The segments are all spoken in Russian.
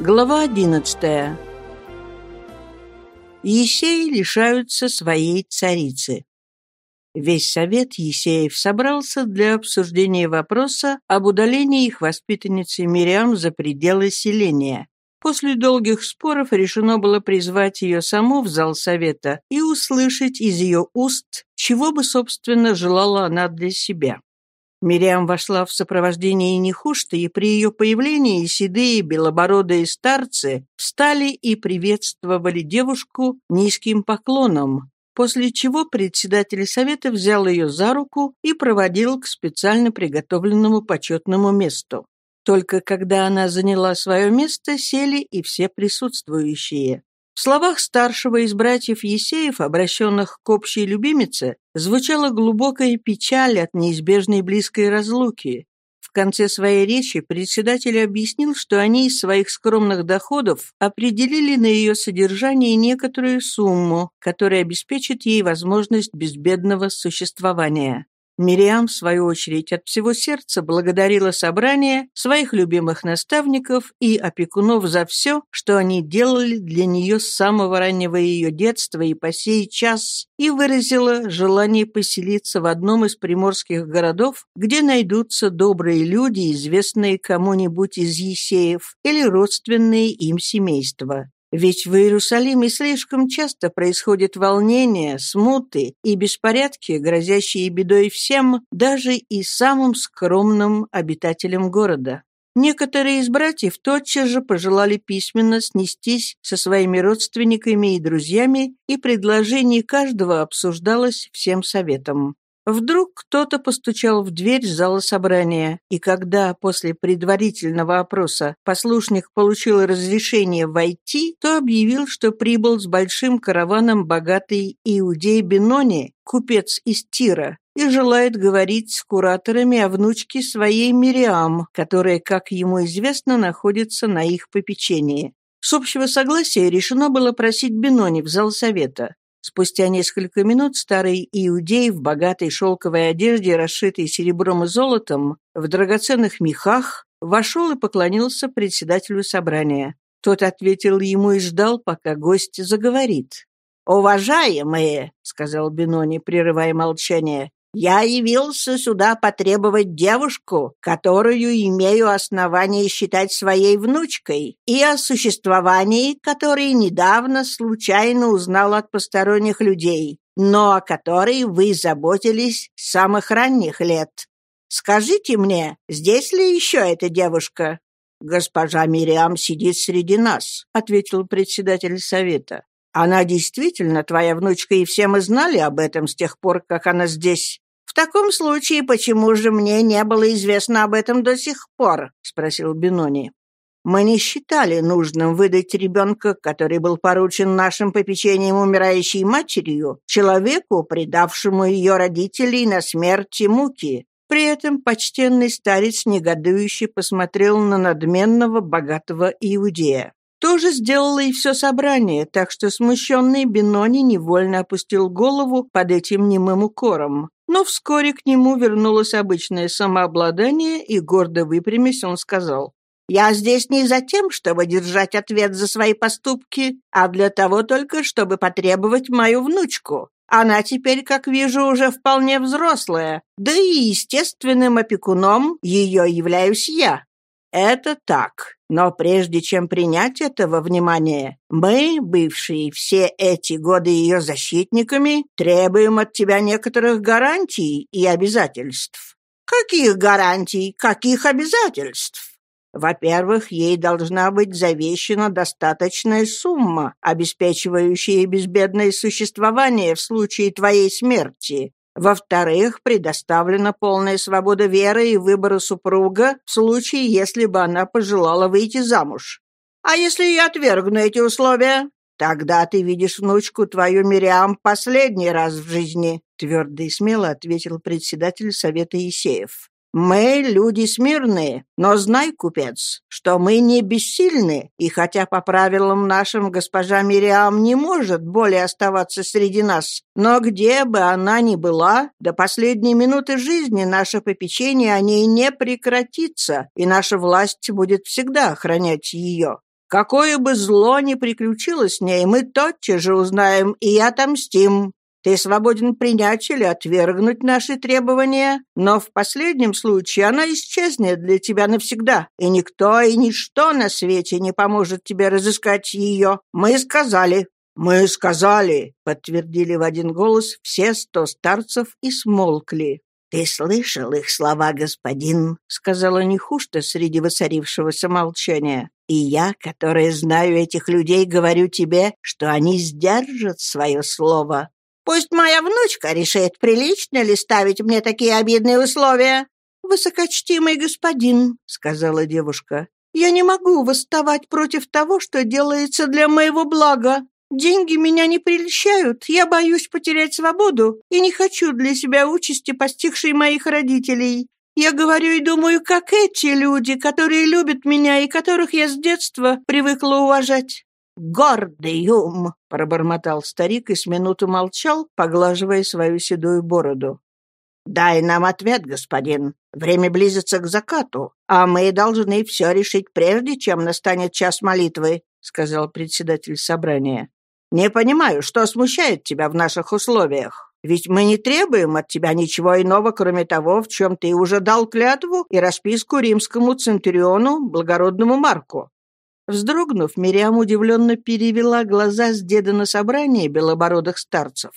Глава одиннадцатая. Есеи лишаются своей царицы. Весь совет Есеев собрался для обсуждения вопроса об удалении их воспитанницы Мириам за пределы селения. После долгих споров решено было призвать ее саму в зал совета и услышать из ее уст, чего бы, собственно, желала она для себя. Мириам вошла в сопровождении Нехушты, и при ее появлении седые белобородые старцы встали и приветствовали девушку низким поклоном, после чего председатель совета взял ее за руку и проводил к специально приготовленному почетному месту. Только когда она заняла свое место, сели и все присутствующие. В словах старшего из братьев Есеев, обращенных к общей любимице, звучала глубокая печаль от неизбежной близкой разлуки. В конце своей речи председатель объяснил, что они из своих скромных доходов определили на ее содержание некоторую сумму, которая обеспечит ей возможность безбедного существования. Мириам, в свою очередь, от всего сердца благодарила собрание, своих любимых наставников и опекунов за все, что они делали для нее с самого раннего ее детства и по сей час, и выразила желание поселиться в одном из приморских городов, где найдутся добрые люди, известные кому-нибудь из Есеев или родственные им семейства. Ведь в Иерусалиме слишком часто происходят волнения, смуты и беспорядки, грозящие бедой всем, даже и самым скромным обитателям города. Некоторые из братьев тотчас же пожелали письменно снестись со своими родственниками и друзьями, и предложение каждого обсуждалось всем советом. Вдруг кто-то постучал в дверь зала собрания, и когда после предварительного опроса послушник получил разрешение войти, то объявил, что прибыл с большим караваном богатый иудей Бенони, купец из Тира, и желает говорить с кураторами о внучке своей Мириам, которая, как ему известно, находится на их попечении. С общего согласия решено было просить Бенони в зал совета. Спустя несколько минут старый иудей в богатой шелковой одежде, расшитой серебром и золотом, в драгоценных мехах, вошел и поклонился председателю собрания. Тот ответил ему и ждал, пока гость заговорит. «Уважаемые», — сказал Бенони, прерывая молчание, я явился сюда потребовать девушку, которую имею основание считать своей внучкой, и о существовании которой недавно случайно узнал от посторонних людей, но о которой вы заботились с самых ранних лет. Скажите мне, здесь ли еще эта девушка?» «Госпожа Мириам сидит среди нас», — ответил председатель совета. Она действительно твоя внучка, и все мы знали об этом с тех пор, как она здесь. В таком случае, почему же мне не было известно об этом до сих пор? спросил Бинони. Мы не считали нужным выдать ребенка, который был поручен нашим попечением умирающей матерью, человеку, предавшему ее родителей на смерть и муки. При этом почтенный старец негодующе посмотрел на надменного богатого иудея. То же сделало и все собрание, так что смущенный Бенони невольно опустил голову под этим немым укором. Но вскоре к нему вернулось обычное самообладание, и, гордо выпрямясь, он сказал, «Я здесь не за тем, чтобы держать ответ за свои поступки, а для того только, чтобы потребовать мою внучку. Она теперь, как вижу, уже вполне взрослая, да и естественным опекуном ее являюсь я. Это так. Но прежде чем принять этого внимания, мы, бывшие все эти годы ее защитниками, требуем от тебя некоторых гарантий и обязательств. Каких гарантий, каких обязательств? Во-первых, ей должна быть завещена достаточная сумма, обеспечивающая безбедное существование в случае твоей смерти, во-вторых, предоставлена полная свобода веры и выбора супруга в случае, если бы она пожелала выйти замуж. А если я отвергну эти условия? Тогда ты видишь внучку твою Мириам последний раз в жизни, твердо и смело ответил председатель Совета Есеев. Мы люди смирные, но знай, купец, что мы не бессильны, и хотя по правилам нашим госпожа Мириам не может более оставаться среди нас, но где бы она ни была, до последней минуты жизни наше попечение о ней не прекратится, и наша власть будет всегда охранять ее. Какое бы зло ни приключилось с ней, мы тотчас же узнаем и отомстим. Ты свободен принять или отвергнуть наши требования, но в последнем случае она исчезнет для тебя навсегда, и никто и ничто на свете не поможет тебе разыскать ее. Мы сказали». «Мы сказали», — подтвердили в один голос все сто старцев и смолкли. «Ты слышал их слова, господин?» — сказала Нехушта среди воцарившегося молчания. «И я, которая знаю этих людей, говорю тебе, что они сдержат свое слово. Пусть моя внучка решит, прилично ли ставить мне такие обидные условия». «Высокочтимый господин», — сказала девушка, — «я не могу восставать против того, что делается для моего блага. Деньги меня не прельщают, я боюсь потерять свободу и не хочу для себя участи, постигшей моих родителей. Я говорю и думаю, как эти люди, которые любят меня и которых я с детства привыкла уважать. «Гордый ум!» — пробормотал старик и с минуту молчал, поглаживая свою седую бороду. «Дай нам ответ, господин. Время близится к закату, а мы должны все решить прежде, чем настанет час молитвы», — сказал председатель собрания. «Не понимаю, что смущает тебя в наших условиях. Ведь мы не требуем от тебя ничего иного, кроме того, в чем ты уже дал клятву и расписку римскому центуриону, благородному Марку. Вздрогнув, Мириам удивленно перевела глаза с деда на собрание белобородых старцев.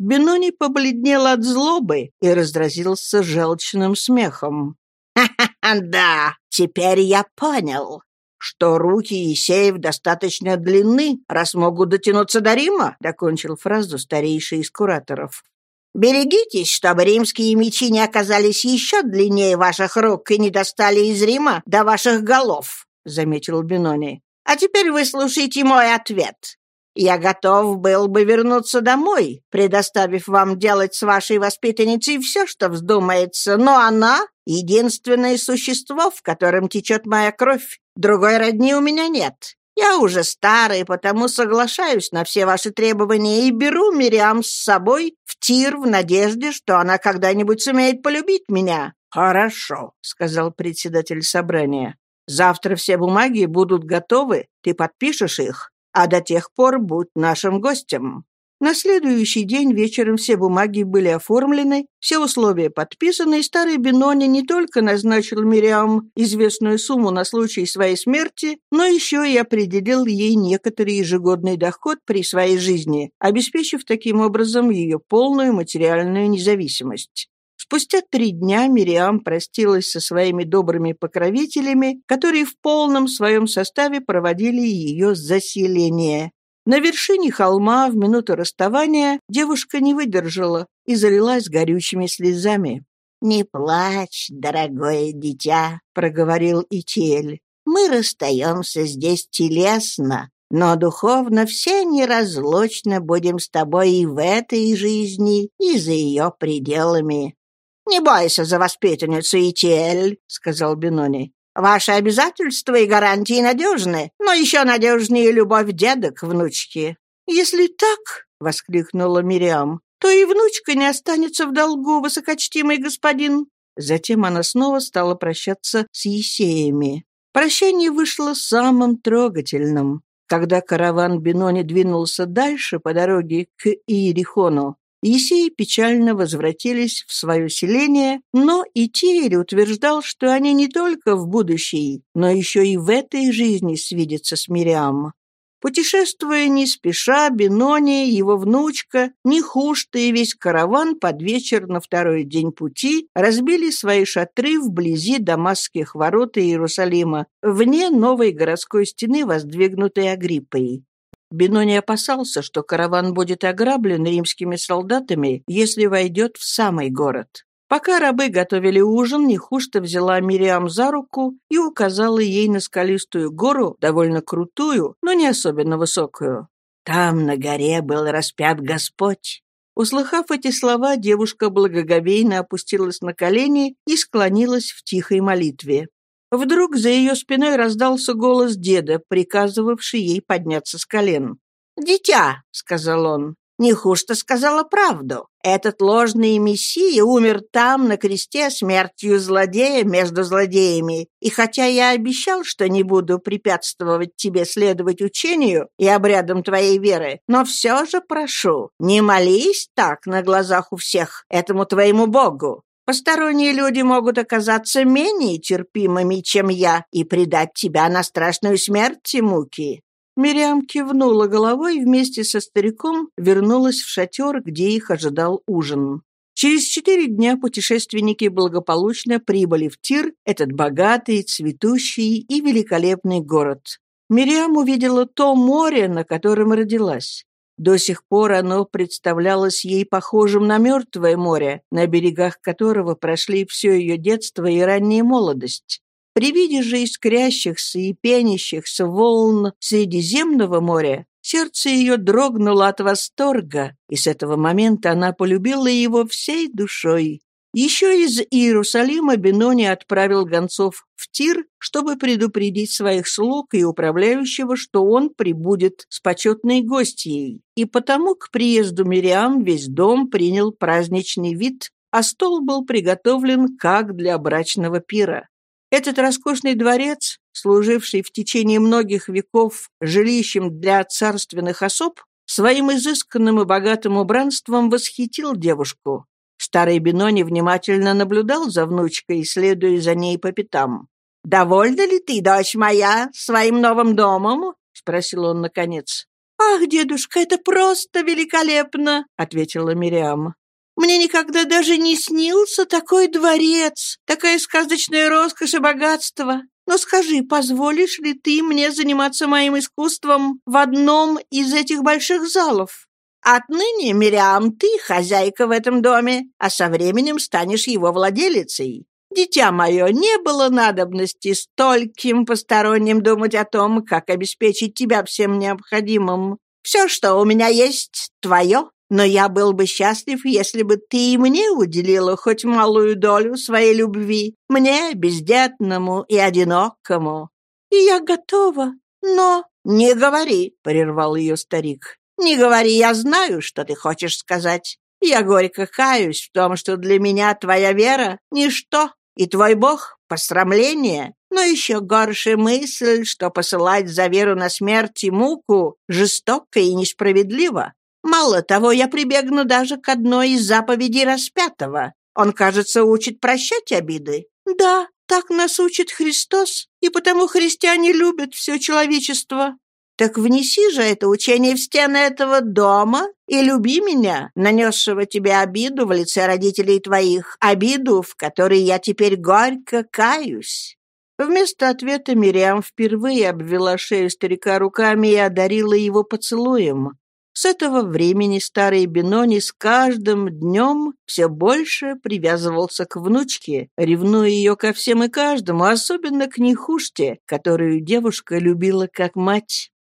Бенони побледнел от злобы и раздразился желчным смехом. «Ха-ха-ха, да, теперь я понял, что руки Есеев достаточно длинны, раз могут дотянуться до Рима», — докончил фразу старейший из кураторов. «Берегитесь, чтобы римские мечи не оказались еще длиннее ваших рук и не достали из Рима до ваших голов», заметил Бинони. «А теперь выслушайте мой ответ. Я готов был бы вернуться домой, предоставив вам делать с вашей воспитанницей все, что вздумается, но она — единственное существо, в котором течет моя кровь. Другой родни у меня нет. Я уже старый, потому соглашаюсь на все ваши требования и беру Мириам с собой в тир в надежде, что она когда-нибудь сумеет полюбить меня». «Хорошо», — сказал председатель собрания. Завтра все бумаги будут готовы, ты подпишешь их, а до тех пор будь нашим гостем». На следующий день вечером все бумаги были оформлены, все условия подписаны, и старый Бенони не только назначил Мириам известную сумму на случай своей смерти, но еще и определил ей некоторый ежегодный доход при своей жизни, обеспечив таким образом ее полную материальную независимость. Спустя три дня Мириам простилась со своими добрыми покровителями, которые в полном своем составе проводили ее заселение. На вершине холма в минуту расставания девушка не выдержала и залилась горючими слезами. «Не плачь, дорогое дитя», — проговорил Итель. «Мы расстаемся здесь телесно, но духовно все неразлучно будем с тобой и в этой жизни, и за ее пределами. «Не бойся за воспитанницу, Итиэль», — сказал Бенони. «Ваши обязательства и гарантии надежны, но еще надежнее любовь деда к внучке». «Если так», — воскликнула Мириам, «то и внучка не останется в долгу, высокочтимый господин». Затем она снова стала прощаться с Есеями. Прощание вышло самым трогательным. Когда караван Бенони двинулся дальше по дороге к Иерихону, Есеи печально возвратились в свое селение, но и утверждал, что они не только в будущей, но еще и в этой жизни свидятся с Мириам. Путешествуя не спеша, Бенони, его внучка, Нехушта и весь караван под вечер на второй день пути разбили свои шатры вблизи Дамасских ворот Иерусалима, вне новой городской стены, воздвигнутой Агриппой. Бино опасался, что караван будет ограблен римскими солдатами, если войдет в самый город. Пока рабы готовили ужин, Нехушта взяла Мириам за руку и указала ей на скалистую гору, довольно крутую, но не особенно высокую. Там на горе был распят Господь. Услыхав эти слова, девушка благоговейно опустилась на колени и склонилась в тихой молитве. Вдруг за ее спиной раздался голос деда, приказывавший ей подняться с колен. «Дитя», — сказал он, Нехушто сказала правду. Этот ложный мессия умер там, на кресте, смертью злодея между злодеями. И хотя я обещал, что не буду препятствовать тебе следовать учению и обрядам твоей веры, но все же прошу, не молись так на глазах у всех этому твоему Богу. Посторонние люди могут оказаться менее терпимыми, чем я, и предать тебя на страшную смерть и муки. Мириам кивнула головой и вместе со стариком вернулась в шатер, где их ожидал ужин. Через четыре дня путешественники благополучно прибыли в Тир, этот богатый, цветущий и великолепный город. Мириам увидела то море, на котором родилась. До сих пор оно представлялось ей похожим на мертвое море, на берегах которого прошли все ее детство и ранняя молодость. При виде же искрящихся и пенящихся волн Средиземного моря сердце ее дрогнуло от восторга, и с этого момента она полюбила его всей душой. Еще из Иерусалима Бенони отправил гонцов в Тир, чтобы предупредить своих слуг и управляющего, что он прибудет с почетной гостьей. И потому к приезду Мириам весь дом принял праздничный вид, а стол был приготовлен как для брачного пира. Этот роскошный дворец, служивший в течение многих веков жилищем для царственных особ, своим изысканным и богатым убранством восхитил девушку. Старый Бенони внимательно наблюдал за внучкой, следуя за ней по пятам. «Довольна ли ты, дочь моя, своим новым домом?» — спросил он наконец. «Ах, дедушка, это просто великолепно!» — ответила Мириам. Мне никогда даже не снился такой дворец, такая сказочная роскошь и богатство. Но скажи, позволишь ли ты мне заниматься моим искусством в одном из этих больших залов? Отныне, Мириам, ты хозяйка в этом доме, а со временем станешь его владелицей. Дитя мое, не было надобности стольким посторонним думать о том, как обеспечить тебя всем необходимым. Все, что у меня есть, твое. Но я был бы счастлив, если бы ты и мне уделила хоть малую долю своей любви, мне, бездетному и одинокому. И я готова, но...» «Не говори», — прервал ее старик. «Не говори, я знаю, что ты хочешь сказать. Я горько каюсь в том, что для меня твоя вера — ничто, и твой Бог — посрамление. Но еще горше мысль, что посылать за веру на смерть и муку жестоко и несправедливо. Мало того, я прибегну даже к одной из заповедей распятого. Он, кажется, учит прощать обиды. Да, так нас учит Христос, и потому христиане любят все человечество. Так внеси же это учение в стены этого дома и люби меня, нанесшего тебе обиду в лице родителей твоих, обиду, в которой я теперь горько каюсь». Вместо ответа Мириам впервые обвела шею старика руками и одарила его поцелуем. С этого времени старый Бенони с каждым днем все больше привязывался к внучке, ревнуя ее ко всем и каждому, особенно к Нехуште, которую девушка любила как мать.